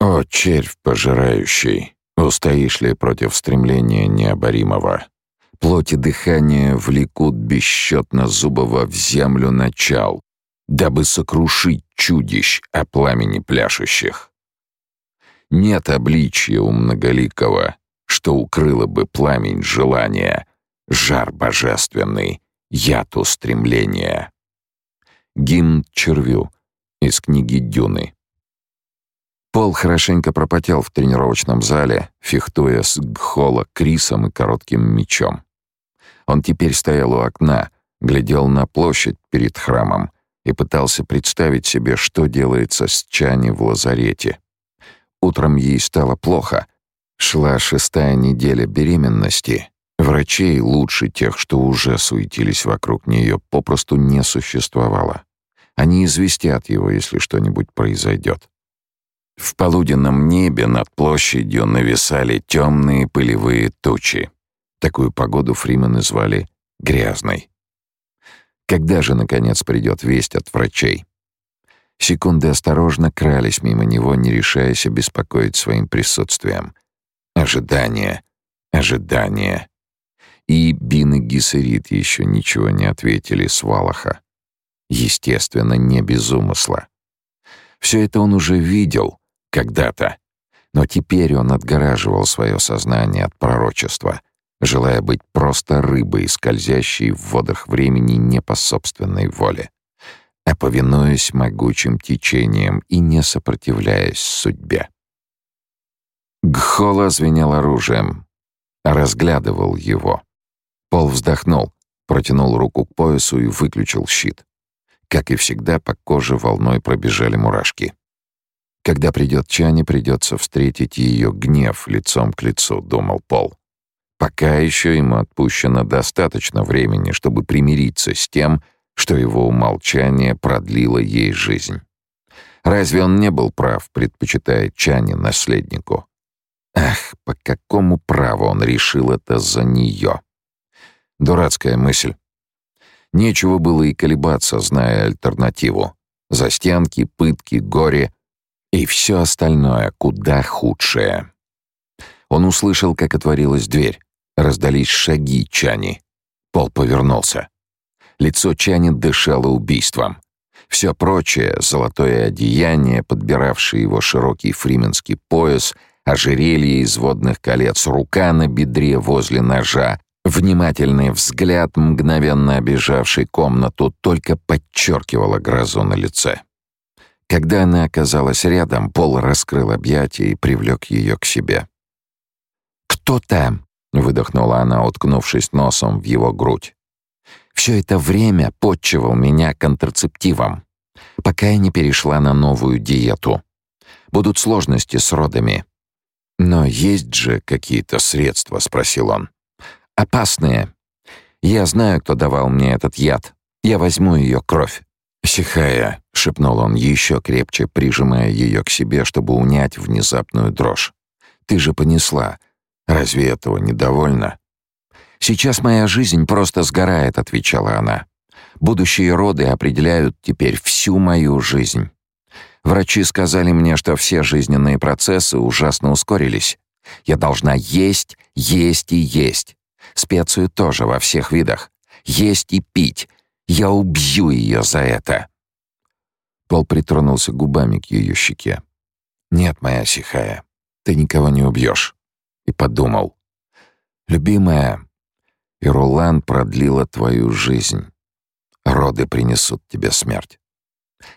О, червь пожирающий, устоишь ли против стремления необоримого? Плоть и дыхание влекут бесчетно зубово в землю начал, дабы сокрушить чудищ о пламени пляшущих. Нет обличия у многоликого, что укрыло бы пламень желания, жар божественный, яд устремления. Гимн червю из книги Дюны. Пол хорошенько пропотел в тренировочном зале, фехтуя с Гхола Крисом и коротким мечом. Он теперь стоял у окна, глядел на площадь перед храмом и пытался представить себе, что делается с Чани в лазарете. Утром ей стало плохо. Шла шестая неделя беременности. Врачей, лучше тех, что уже суетились вокруг нее, попросту не существовало. Они известят его, если что-нибудь произойдет. В полуденном небе над площадью нависали темные пылевые тучи. Такую погоду Фримены звали «грязной». Когда же, наконец, придет весть от врачей? Секунды осторожно крались мимо него, не решаясь обеспокоить своим присутствием. Ожидание, ожидание. И Бин и Гессерит еще ничего не ответили с Валаха. Естественно, не без умысла. Все это он уже видел, когда-то. Но теперь он отгораживал свое сознание от пророчества, желая быть просто рыбой, скользящей в водах времени не по собственной воле, а повинуясь могучим течениям и не сопротивляясь судьбе. Гхола звенел оружием, разглядывал его. Пол вздохнул, протянул руку к поясу и выключил щит. Как и всегда, по коже волной пробежали мурашки. Когда придет Чани, придется встретить ее гнев лицом к лицу, думал Пол. Пока еще ему отпущено достаточно времени, чтобы примириться с тем, что его умолчание продлило ей жизнь. Разве он не был прав, предпочитая Чани наследнику? Ах, по какому праву он решил это за нее? Дурацкая мысль. Нечего было и колебаться, зная альтернативу. Застенки, пытки, горе и все остальное куда худшее. Он услышал, как отворилась дверь. Раздались шаги Чани. Пол повернулся. Лицо Чани дышало убийством. Все прочее — золотое одеяние, подбиравшее его широкий фрименский пояс, ожерелье из водных колец, рука на бедре возле ножа, внимательный взгляд, мгновенно обижавший комнату, только подчеркивало грозу на лице. Когда она оказалась рядом, Пол раскрыл объятия и привлек ее к себе. «Кто там?» — выдохнула она, уткнувшись носом в его грудь. «Все это время подчивал меня контрацептивом, пока я не перешла на новую диету. Будут сложности с родами». «Но есть же какие-то средства?» — спросил он. «Опасные. Я знаю, кто давал мне этот яд. Я возьму ее кровь. «Сихая», — шепнул он еще крепче, прижимая ее к себе, чтобы унять внезапную дрожь. «Ты же понесла. Разве этого недовольно?» «Сейчас моя жизнь просто сгорает», — отвечала она. «Будущие роды определяют теперь всю мою жизнь. Врачи сказали мне, что все жизненные процессы ужасно ускорились. Я должна есть, есть и есть. Специю тоже во всех видах. Есть и пить, я убью ее за это!» Пол притронулся губами к ее щеке. «Нет, моя сихая, ты никого не убьешь». И подумал. «Любимая, и Ролан продлила твою жизнь. Роды принесут тебе смерть».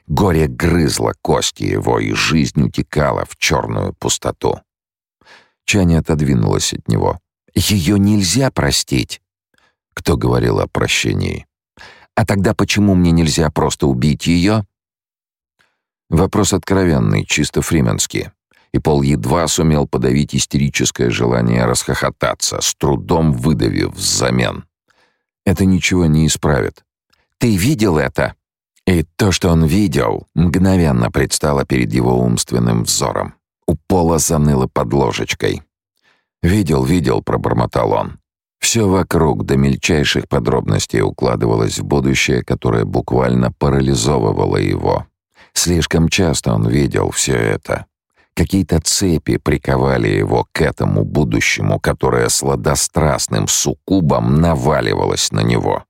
Горе грызло кости его, и жизнь утекала в черную пустоту. Чаня отодвинулась от него. «Ее нельзя простить!» Кто говорил о прощении? А тогда почему мне нельзя просто убить ее? Вопрос откровенный, чисто фрименский. И Пол едва сумел подавить истерическое желание расхохотаться, с трудом выдавив взамен. Это ничего не исправит. «Ты видел это?» И то, что он видел, мгновенно предстало перед его умственным взором. У Пола заныло под ложечкой. «Видел, видел», — пробормотал он. Все вокруг до мельчайших подробностей укладывалось в будущее, которое буквально парализовывало его. Слишком часто он видел все это. Какие-то цепи приковали его к этому будущему, которое сладострастным суккубом наваливалось на него.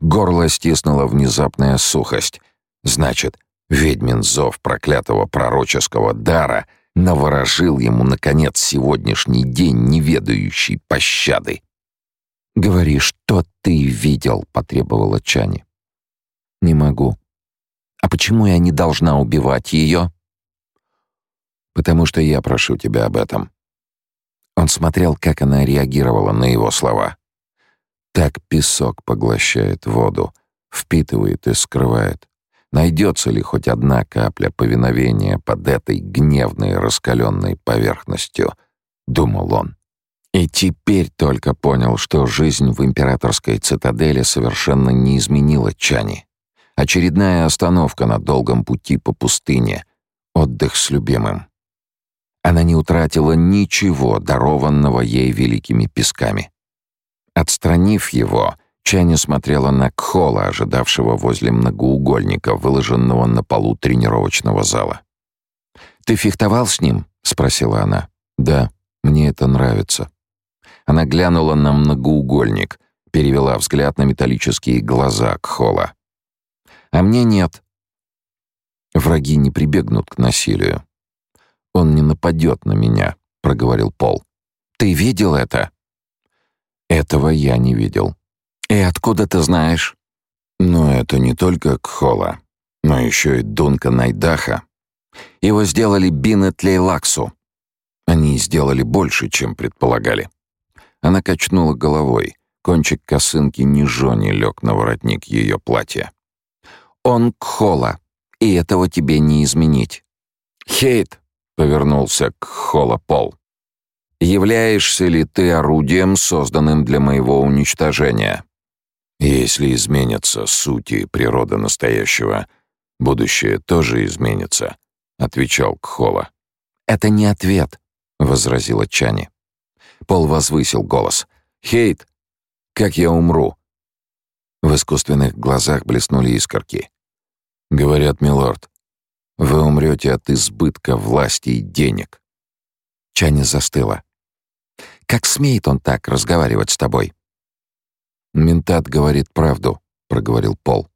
Горло стиснула внезапная сухость. Значит, ведьмин зов проклятого пророческого дара наворожил ему, наконец, сегодняшний день, не ведающий пощады. «Говори, что ты видел?» — потребовала Чани. «Не могу». «А почему я не должна убивать ее?» «Потому что я прошу тебя об этом». Он смотрел, как она реагировала на его слова. Так песок поглощает воду, впитывает и скрывает. Найдется ли хоть одна капля повиновения под этой гневной раскаленной поверхностью, думал он. И теперь только понял, что жизнь в императорской цитадели совершенно не изменила Чани. Очередная остановка на долгом пути по пустыне, отдых с любимым. Она не утратила ничего, дарованного ей великими песками. Отстранив его, Чани смотрела на Кхола, ожидавшего возле многоугольника, выложенного на полу тренировочного зала. «Ты фехтовал с ним?» — спросила она. «Да, мне это нравится». Она глянула на многоугольник, перевела взгляд на металлические глаза Кхола. «А мне нет». «Враги не прибегнут к насилию. Он не нападет на меня», — проговорил Пол. «Ты видел это?» Этого я не видел. И откуда ты знаешь? Ну, это не только Кхола, но еще и Дунка Найдаха. Его сделали Бинет Лейлаксу. Они сделали больше, чем предполагали. Она качнула головой. Кончик косынки нижони лег на воротник ее платья. «Он Кхола, и этого тебе не изменить». «Хейт!» — повернулся к Хола Пол. Являешься ли ты орудием, созданным для моего уничтожения? Если изменится суть и природа настоящего, будущее тоже изменится, отвечал Кхола. Это не ответ, возразила Чани. Пол возвысил голос. Хейт, как я умру? В искусственных глазах блеснули искорки. Говорят, милорд, вы умрете от избытка власти и денег. Чани застыла. Как смеет он так разговаривать с тобой?» «Ментат говорит правду», — проговорил Пол.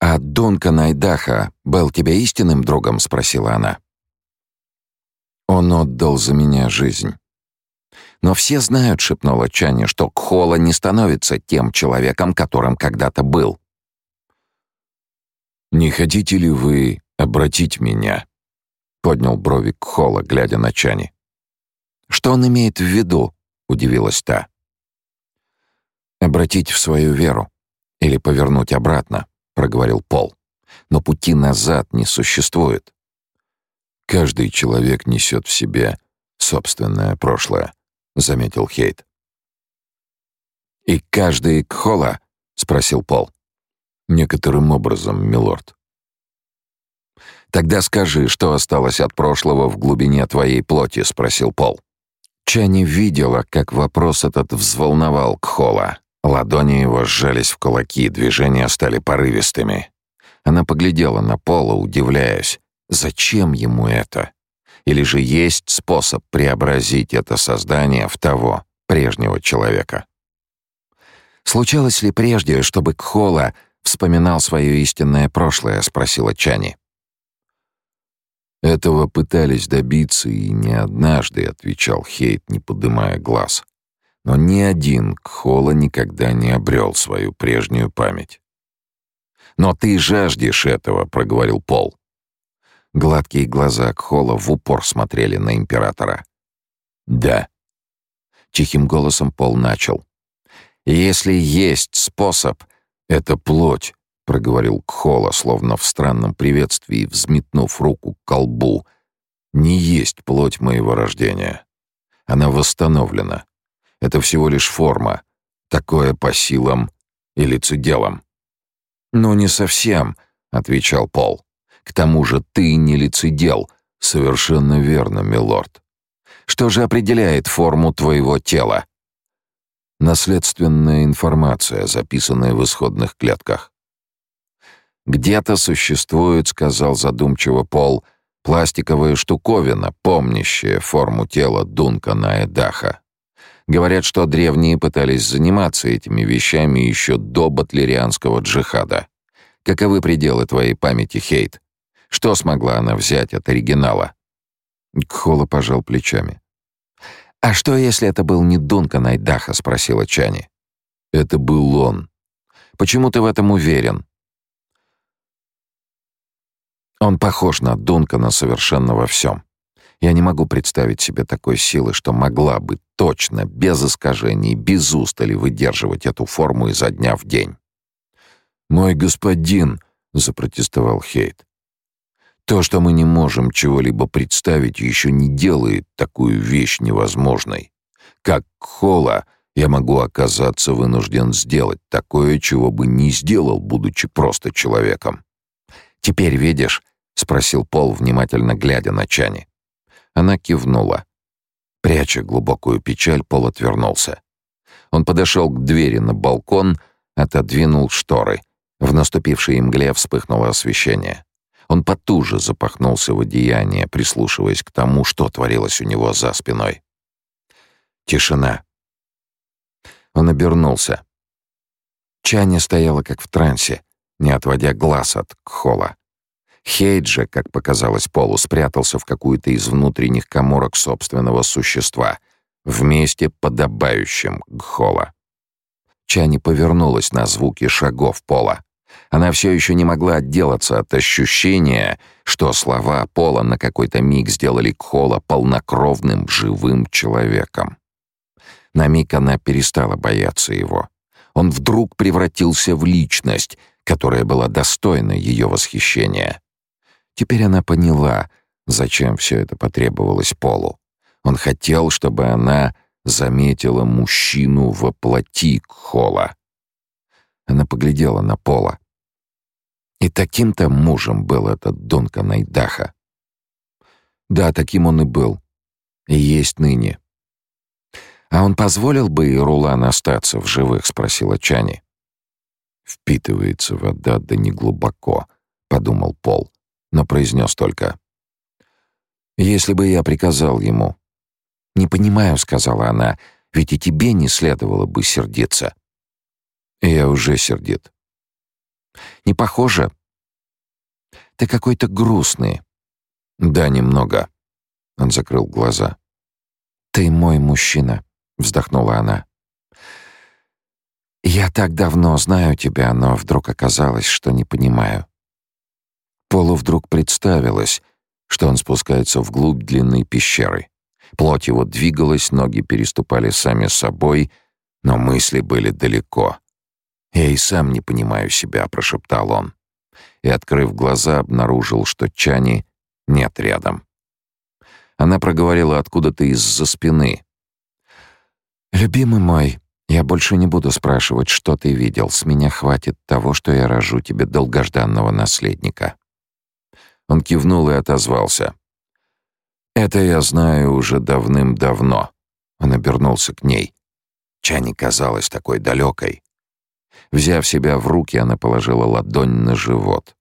«А Дункан Айдаха был тебе истинным другом?» — спросила она. «Он отдал за меня жизнь». «Но все знают», — шепнула Чани, «что Кхола не становится тем человеком, которым когда-то был». «Не хотите ли вы обратить меня?» — поднял брови Кхола, глядя на Чани. «Что он имеет в виду?» — удивилась та. «Обратить в свою веру или повернуть обратно», — проговорил Пол. «Но пути назад не существует». «Каждый человек несет в себе собственное прошлое», — заметил Хейт. «И каждый Кхола?» — спросил Пол. «Некоторым образом, милорд». «Тогда скажи, что осталось от прошлого в глубине твоей плоти?» — спросил Пол. Чани видела, как вопрос этот взволновал Кхола. Ладони его сжались в кулаки, движения стали порывистыми. Она поглядела на Пола, удивляясь, зачем ему это? Или же есть способ преобразить это создание в того, прежнего человека? «Случалось ли прежде, чтобы Кхола вспоминал свое истинное прошлое?» — спросила Чани. Этого пытались добиться и не однажды, отвечал Хейт, не поднимая глаз. Но ни один Кхола никогда не обрел свою прежнюю память. «Но ты жаждешь этого», — проговорил Пол. Гладкие глаза Кхола в упор смотрели на императора. «Да». Тихим голосом Пол начал. «Если есть способ, это плоть, проговорил Кхола, словно в странном приветствии, взметнув руку к колбу. «Не есть плоть моего рождения. Она восстановлена. Это всего лишь форма, такое по силам и лицеделам». «Ну, не совсем», — отвечал Пол. «К тому же ты не лицедел». «Совершенно верно, милорд. Что же определяет форму твоего тела?» Наследственная информация, записанная в исходных клетках. «Где-то существует, — сказал задумчиво Пол, Пластиковая штуковина, помнящая форму тела Дункана Эдаха. Говорят, что древние пытались заниматься этими вещами еще до батлерианского джихада. Каковы пределы твоей памяти, Хейт? Что смогла она взять от оригинала?» Кхола пожал плечами. «А что, если это был не Дункан Айдаха?» — спросила Чани. «Это был он. Почему ты в этом уверен?» Он похож на Дункана совершенно во всем. Я не могу представить себе такой силы, что могла бы точно, без искажений, без устали выдерживать эту форму изо дня в день. «Мой господин», — запротестовал Хейт, — «то, что мы не можем чего-либо представить, еще не делает такую вещь невозможной. Как Хола я могу оказаться вынужден сделать такое, чего бы не сделал, будучи просто человеком. Теперь видишь, — спросил Пол, внимательно глядя на Чани. Она кивнула. Пряча глубокую печаль, Пол отвернулся. Он подошел к двери на балкон, отодвинул шторы. В наступившей мгле вспыхнуло освещение. Он потуже запахнулся в одеяние, прислушиваясь к тому, что творилось у него за спиной. Тишина. Он обернулся. Чаня стояла как в трансе, не отводя глаз от Кхола. Хейджа, как показалось Полу, спрятался в какую-то из внутренних коморок собственного существа, вместе подобающим Гхола. Чани повернулась на звуки шагов Пола. Она все еще не могла отделаться от ощущения, что слова Пола на какой-то миг сделали Кхола полнокровным живым человеком. На миг она перестала бояться его. Он вдруг превратился в личность, которая была достойна ее восхищения. Теперь она поняла, зачем все это потребовалось Полу. Он хотел, чтобы она заметила мужчину во плоти Кхола. Она поглядела на Пола. И таким-то мужем был этот Донка Найдаха. Да, таким он и был. И есть ныне. «А он позволил бы Ирулан остаться в живых?» — спросила Чани. «Впитывается вода да неглубоко», — подумал Пол но произнес только «Если бы я приказал ему». «Не понимаю», — сказала она, — «ведь и тебе не следовало бы сердиться». «Я уже сердит». «Не похоже?» «Ты какой-то грустный». «Да, немного». Он закрыл глаза. «Ты мой мужчина», — вздохнула она. «Я так давно знаю тебя, но вдруг оказалось, что не понимаю. Полу вдруг представилось, что он спускается вглубь длинной пещеры. Плоть его двигалась, ноги переступали сами собой, но мысли были далеко. «Я и сам не понимаю себя», — прошептал он. И, открыв глаза, обнаружил, что Чани нет рядом. Она проговорила откуда-то из-за спины. «Любимый мой, я больше не буду спрашивать, что ты видел. С меня хватит того, что я рожу тебе долгожданного наследника». Он кивнул и отозвался. «Это я знаю уже давным-давно». Он обернулся к ней. Чани казалась такой далекой. Взяв себя в руки, она положила ладонь на живот.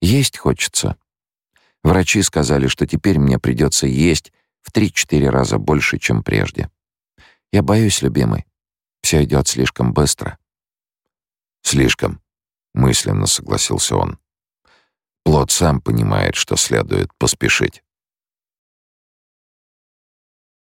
«Есть хочется. Врачи сказали, что теперь мне придется есть в три-четыре раза больше, чем прежде. Я боюсь, любимый. Все идет слишком быстро». «Слишком», — мысленно согласился он. Плод сам понимает, что следует поспешить.